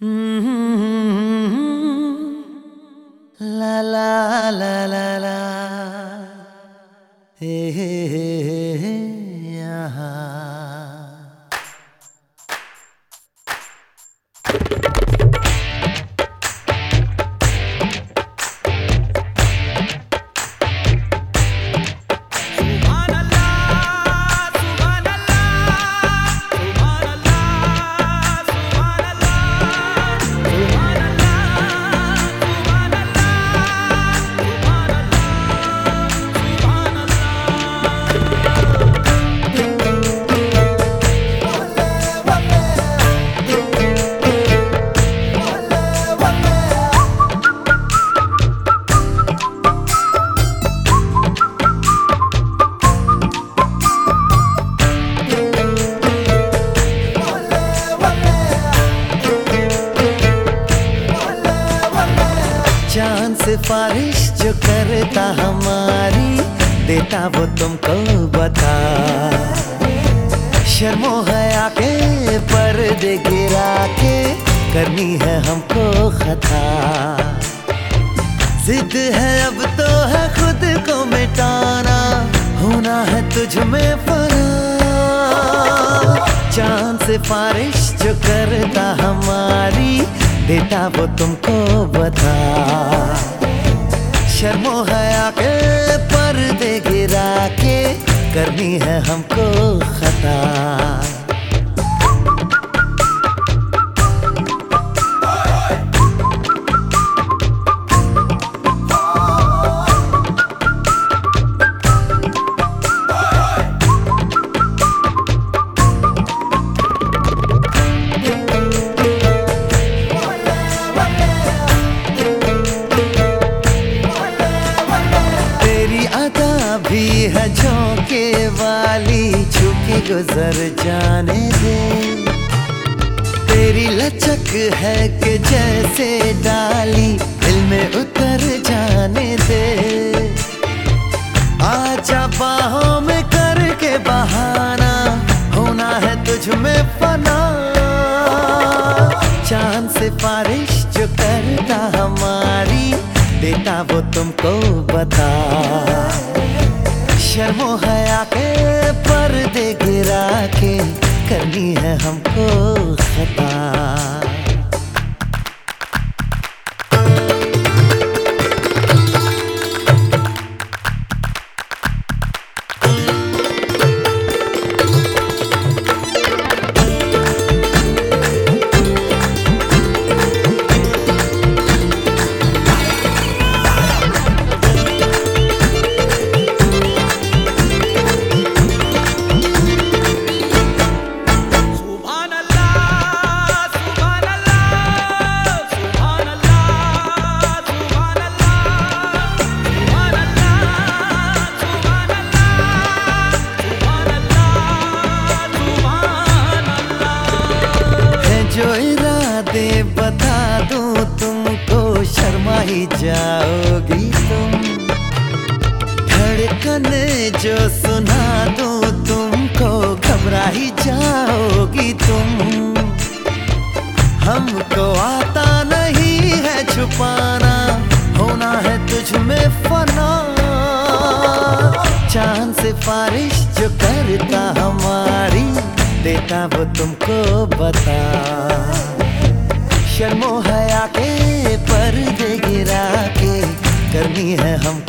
Mm-hmm. La la la la la. Hey, hey, hey, hey, hey, yeah. चाँद से जो करता हमारी, देता वो तुमको बता। शर्मो है आके, पर्दे गिरा के, करनी है हमको खता। जिद है अब तो है खुद को मिटाना, होना है तुझ में चाँद से बारिश जो करता हमारी, देता वो तुमको बता। शर्मो है आके पर्दे गिरा के करनी है हमको खता। गुजर जाने दे। तेरी लचक है कि जैसे डाली दिल में उतर जाने दे। आजा बाहों में करके बहाना, होना है तुझ में फना। चाँद से बारिश जो करता हमारी, देता वो तुमको बता। शर्मो है आके पर्दे गिरा के करनी है हमको खता। जो इरादे बता दूँ, तुमको शर्मा ही जाओगी तुम। धड़कन जो सुना दूँ, तुमको घबरा ही जाओगी तुम। हमको आता नहीं है छुपाना, होना है तुझ में फना। चाँद से बारिश जो हमारी देता वो तुमको बता। शर्मो हया के पर्दे गिरा के। करनी है हमको